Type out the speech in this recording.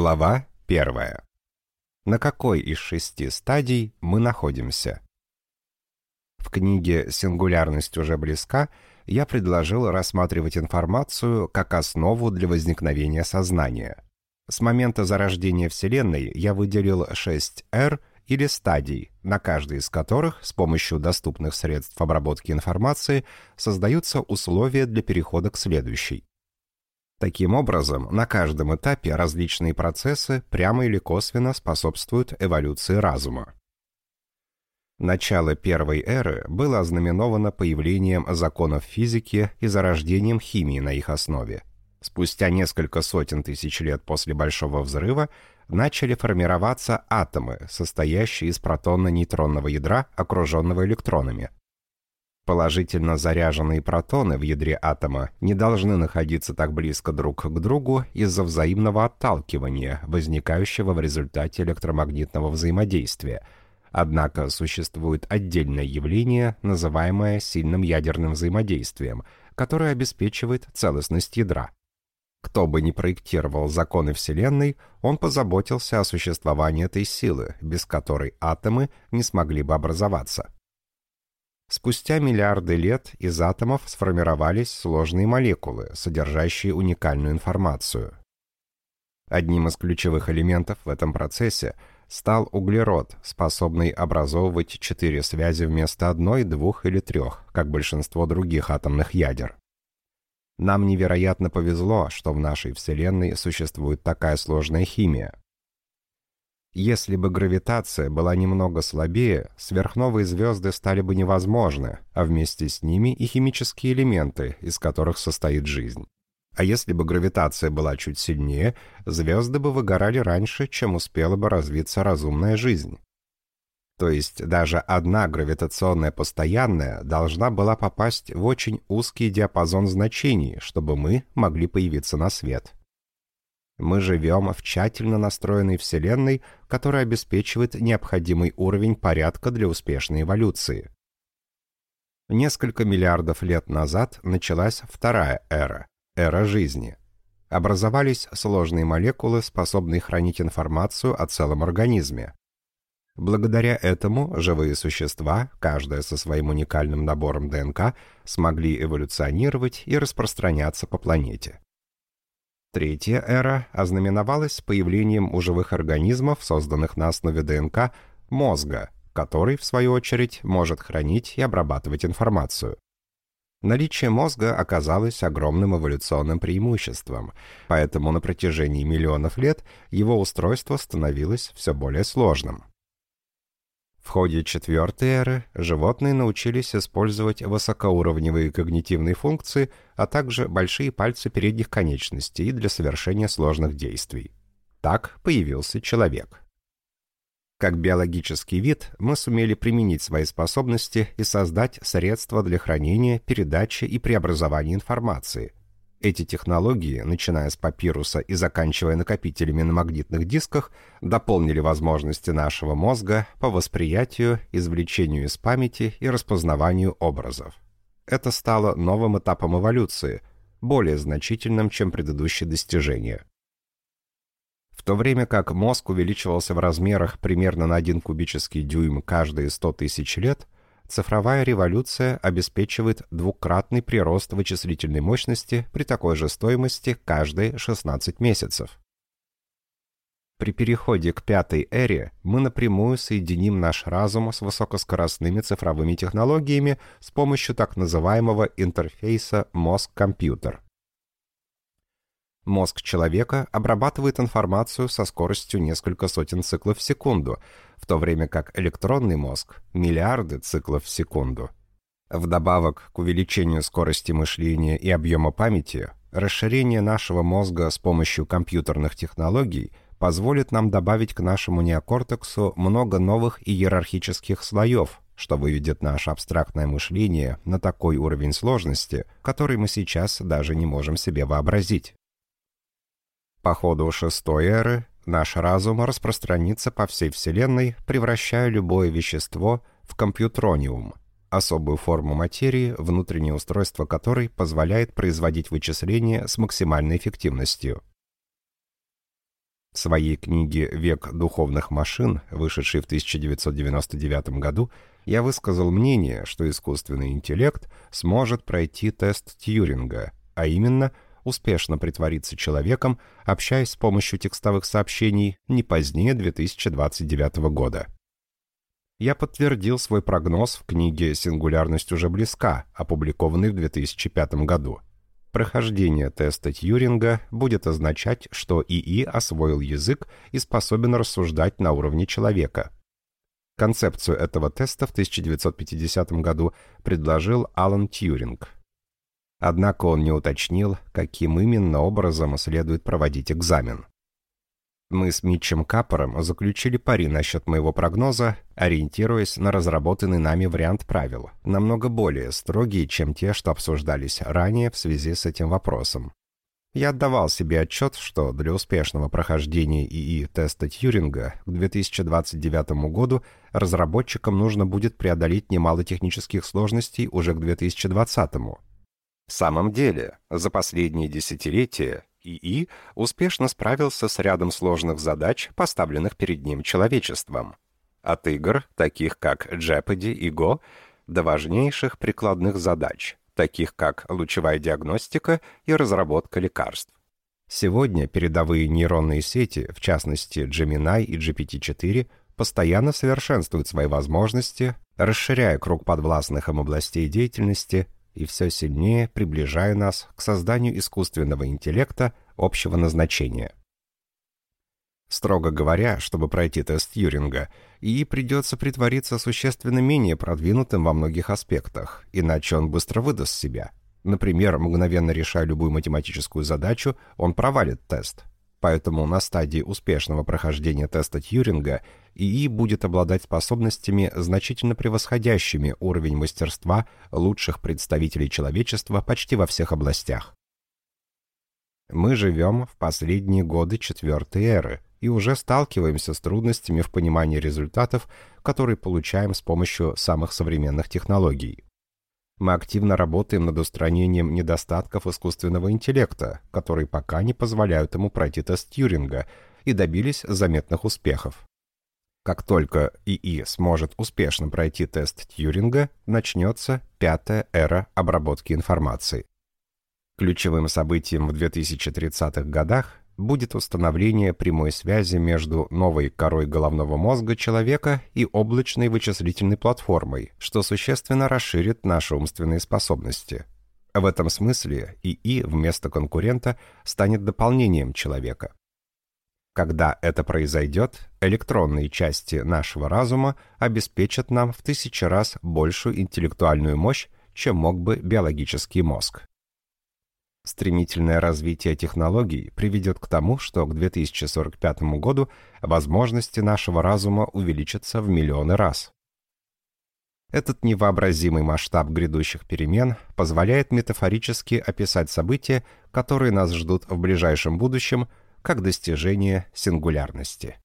Глава первая. На какой из шести стадий мы находимся? В книге «Сингулярность уже близка» я предложил рассматривать информацию как основу для возникновения сознания. С момента зарождения Вселенной я выделил 6 R или стадий, на каждой из которых с помощью доступных средств обработки информации создаются условия для перехода к следующей. Таким образом, на каждом этапе различные процессы прямо или косвенно способствуют эволюции разума. Начало первой эры было ознаменовано появлением законов физики и зарождением химии на их основе. Спустя несколько сотен тысяч лет после Большого взрыва начали формироваться атомы, состоящие из протонно-нейтронного ядра, окруженного электронами. Положительно заряженные протоны в ядре атома не должны находиться так близко друг к другу из-за взаимного отталкивания, возникающего в результате электромагнитного взаимодействия. Однако существует отдельное явление, называемое сильным ядерным взаимодействием, которое обеспечивает целостность ядра. Кто бы ни проектировал законы Вселенной, он позаботился о существовании этой силы, без которой атомы не смогли бы образоваться. Спустя миллиарды лет из атомов сформировались сложные молекулы, содержащие уникальную информацию. Одним из ключевых элементов в этом процессе стал углерод, способный образовывать четыре связи вместо одной, двух или трех, как большинство других атомных ядер. Нам невероятно повезло, что в нашей Вселенной существует такая сложная химия. Если бы гравитация была немного слабее, сверхновые звезды стали бы невозможны, а вместе с ними и химические элементы, из которых состоит жизнь. А если бы гравитация была чуть сильнее, звезды бы выгорали раньше, чем успела бы развиться разумная жизнь. То есть даже одна гравитационная постоянная должна была попасть в очень узкий диапазон значений, чтобы мы могли появиться на свет. Мы живем в тщательно настроенной Вселенной, которая обеспечивает необходимый уровень порядка для успешной эволюции. Несколько миллиардов лет назад началась вторая эра – эра жизни. Образовались сложные молекулы, способные хранить информацию о целом организме. Благодаря этому живые существа, каждая со своим уникальным набором ДНК, смогли эволюционировать и распространяться по планете. Третья эра ознаменовалась появлением у живых организмов, созданных на основе ДНК, мозга, который, в свою очередь, может хранить и обрабатывать информацию. Наличие мозга оказалось огромным эволюционным преимуществом, поэтому на протяжении миллионов лет его устройство становилось все более сложным. В ходе четвертой эры животные научились использовать высокоуровневые когнитивные функции, а также большие пальцы передних конечностей для совершения сложных действий. Так появился человек. Как биологический вид мы сумели применить свои способности и создать средства для хранения, передачи и преобразования информации – эти технологии, начиная с папируса и заканчивая накопителями на магнитных дисках, дополнили возможности нашего мозга по восприятию, извлечению из памяти и распознаванию образов. Это стало новым этапом эволюции, более значительным, чем предыдущие достижения. В то время как мозг увеличивался в размерах примерно на 1 кубический дюйм каждые 100 тысяч лет – цифровая революция обеспечивает двукратный прирост вычислительной мощности при такой же стоимости каждые 16 месяцев. При переходе к пятой эре мы напрямую соединим наш разум с высокоскоростными цифровыми технологиями с помощью так называемого интерфейса мозг-компьютер. Мозг человека обрабатывает информацию со скоростью несколько сотен циклов в секунду, в то время как электронный мозг — миллиарды циклов в секунду. Вдобавок к увеличению скорости мышления и объема памяти, расширение нашего мозга с помощью компьютерных технологий позволит нам добавить к нашему неокортексу много новых иерархических слоев, что выведет наше абстрактное мышление на такой уровень сложности, который мы сейчас даже не можем себе вообразить. По ходу шестой эры наш разум распространится по всей Вселенной, превращая любое вещество в компьютрониум, особую форму материи, внутреннее устройство которой позволяет производить вычисления с максимальной эффективностью. В своей книге «Век духовных машин», вышедшей в 1999 году, я высказал мнение, что искусственный интеллект сможет пройти тест Тьюринга, а именно успешно притвориться человеком, общаясь с помощью текстовых сообщений не позднее 2029 года. Я подтвердил свой прогноз в книге «Сингулярность уже близка», опубликованной в 2005 году. Прохождение теста Тьюринга будет означать, что ИИ освоил язык и способен рассуждать на уровне человека. Концепцию этого теста в 1950 году предложил Алан Тьюринг. Однако он не уточнил, каким именно образом следует проводить экзамен. Мы с Митчем Капором заключили пари насчет моего прогноза, ориентируясь на разработанный нами вариант правил, намного более строгие, чем те, что обсуждались ранее в связи с этим вопросом. Я отдавал себе отчет, что для успешного прохождения ИИ теста Тьюринга к 2029 году разработчикам нужно будет преодолеть немало технических сложностей уже к 2020. В самом деле, за последние десятилетия ИИ успешно справился с рядом сложных задач, поставленных перед ним человечеством. От игр, таких как Jeopardy и Go, до важнейших прикладных задач, таких как лучевая диагностика и разработка лекарств. Сегодня передовые нейронные сети, в частности Gemini и GPT-4, постоянно совершенствуют свои возможности, расширяя круг подвластных им областей деятельности и все сильнее приближая нас к созданию искусственного интеллекта общего назначения. Строго говоря, чтобы пройти тест Юринга, ИИ придется притвориться существенно менее продвинутым во многих аспектах, иначе он быстро выдаст себя. Например, мгновенно решая любую математическую задачу, он провалит тест. Поэтому на стадии успешного прохождения теста Тьюринга ИИ будет обладать способностями, значительно превосходящими уровень мастерства лучших представителей человечества почти во всех областях. Мы живем в последние годы четвертой эры и уже сталкиваемся с трудностями в понимании результатов, которые получаем с помощью самых современных технологий. Мы активно работаем над устранением недостатков искусственного интеллекта, которые пока не позволяют ему пройти тест Тьюринга, и добились заметных успехов. Как только ИИ сможет успешно пройти тест Тьюринга, начнется пятая эра обработки информации. Ключевым событием в 2030-х годах будет установление прямой связи между новой корой головного мозга человека и облачной вычислительной платформой, что существенно расширит наши умственные способности. В этом смысле ИИ вместо конкурента станет дополнением человека. Когда это произойдет, электронные части нашего разума обеспечат нам в тысячи раз большую интеллектуальную мощь, чем мог бы биологический мозг. Стремительное развитие технологий приведет к тому, что к 2045 году возможности нашего разума увеличатся в миллионы раз. Этот невообразимый масштаб грядущих перемен позволяет метафорически описать события, которые нас ждут в ближайшем будущем, как достижение сингулярности.